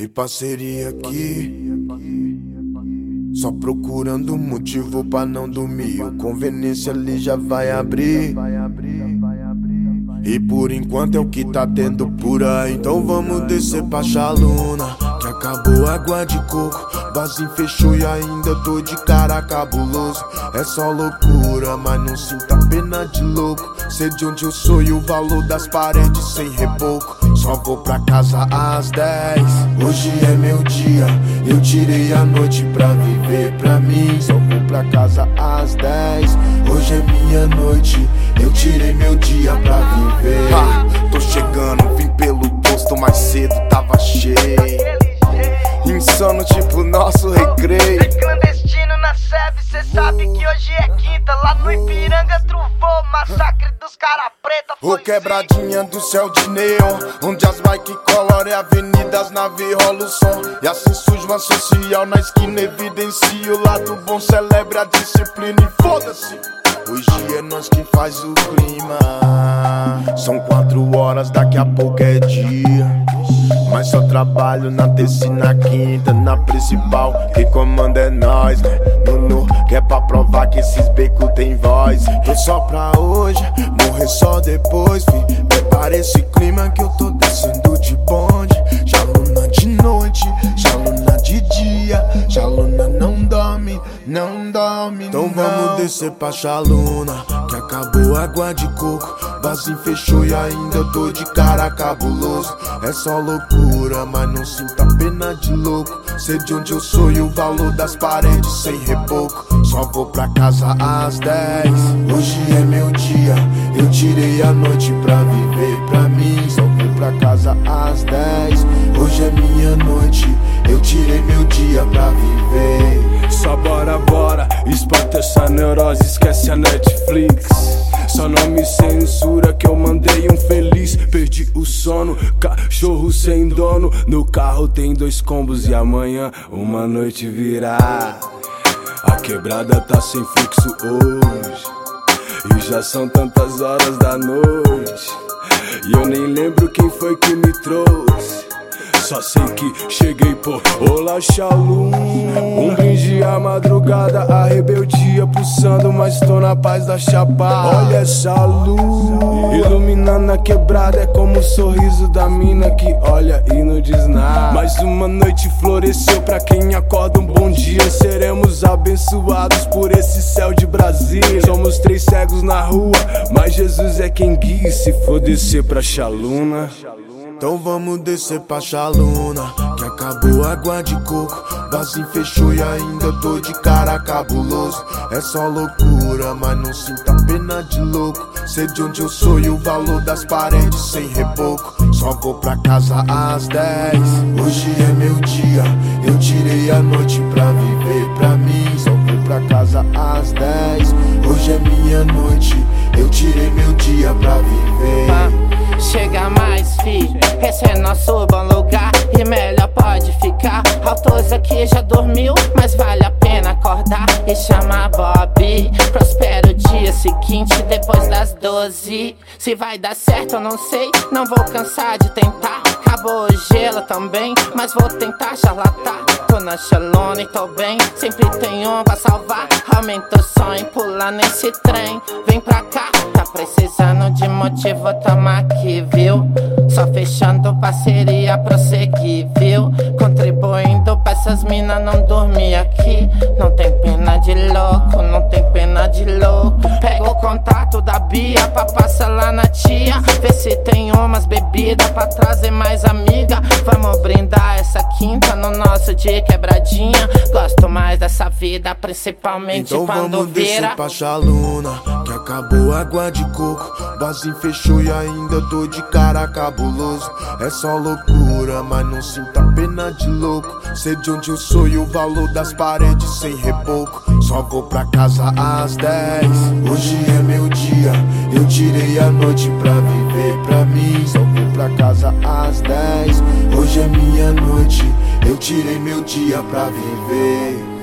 E parceria aqui. Só procurando motivo pra não dormir. O conveniência ali já vai abrir. E por enquanto é o que tá tendo por aí. Então vamos descer pra Chaluna. Que acabou a água de coco. Basim fechou e ainda tô de cara cabuloso. É só loucura, mas não sinta pena de louco. Sei de onde eu sou e o valor das paredes sem reboco. Só vou pra casa às 10. Hoje é meu dia, eu tirei a noite pra viver pra mim. Só vou pra casa às 10. Hoje é minha noite, eu tirei meu dia pra viver. Ah, tô chegando, vim pelo posto mais cedo, tava cheio. Insano, tipo nosso recreio. É clandestino na SEB, cê sabe que hoje é quinta. Lá no Ipiranga truvou, massacre dos cara preta. Ô quebradinha do céu de neon, onde as bike colorem avenidas, nave rola o som. E assim surge uma social na esquina, evidencia o lado bom, celebre a disciplina e foda-se. Hoje é nós que faz o clima. São quatro horas, daqui a pouco é dia. Mas só trabalho na terça na quinta, na principal. Quem comanda é nós? Nuno, que é pra provar que esses becos tem voz. Tô só pra hoje, morrer só depois, fi. Prepara esse clima que eu tô descendo de bonde. Já luna de noite, já luna de dia. Já luna dorme, não dorme. Então não. vamos descer pra Chaluna, que acabou a água de coco. Basim fechou e ainda tô de cara cabuloso. É só loucura, mas não sinta pena de louco. Sei de onde eu sou e o valor das paredes sem reboco. Só vou pra casa às 10. Hoje é meu dia, eu tirei a noite pra viver pra mim. Só vou pra casa às 10. Hoje é minha noite, eu tirei meu dia pra viver. Essa neurose, esquece a Netflix. Só não me censura que eu mandei um feliz. Perdi o sono, cachorro sem dono. No carro tem dois combos e amanhã uma noite virá. A quebrada tá sem fixo hoje. E já são tantas horas da noite. E eu nem lembro quem foi que me trouxe. Só sei que cheguei por Olá Shalom. Um brinde à madrugada, a rebeldia pulsando Mas tô na paz da chapa. Olha essa luz Iluminando a quebrada É como o sorriso da mina que olha e não diz nada. Mais uma noite floresceu pra quem acorda um bom dia. Seremos abençoados por esse céu de Brasília. Somos três cegos na rua Mas Jesus é quem guia. Se for descer pra Chaluna então vamos descer pra Chaluna, que acabou a água de coco. Basim fechou e ainda tô de cara cabuloso. É só loucura, mas não sinta pena de louco. Sei de onde eu sou e o valor das paredes sem reboco. Só vou pra casa às 10. Hoje é meu dia, eu tirei a noite pra viver pra mim. Só vou pra casa às 10. Hoje é minha noite, nosso bom lugar E melhor pode ficar. Autores aqui já dormiu, mas vale a pena acordar E chama Bob. Prospera o dia seguinte, depois das 12 Se vai dar certo eu não sei, não vou cansar de tentar Acabou gelo também, mas vou tentar charlatar Tô na chalona e tô bem, sempre tem um pra salvar Aumenta o som e pula nesse trem Vem pra cá, tá precisando de motivo, tamo aqui, viu? Só fechando parceria, prosseguir, viu? Contribuindo pra essas minas não dormir aqui de louco Pega o contato da Bia pra passar lá na tia Vê se tem umas bebidas pra trazer mais amiga Vamos brindar essa quinta no nosso dia quebradinha Gosto mais dessa vida, principalmente Então quando vamos vira descer pra Chaluna, que acabou a água de coco. Basim fechou e ainda tô de cara cabuloso. É só loucura, mas não sinta pena de louco. Sei de onde eu sou e o valor das paredes sem reboco. Só vou pra casa às 10. Hoje é meu dia, eu tirei a noite pra viver pra mim. Só vou pra casa às 10. Hoje é minha noite, eu tirei meu dia pra viver.